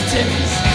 victims.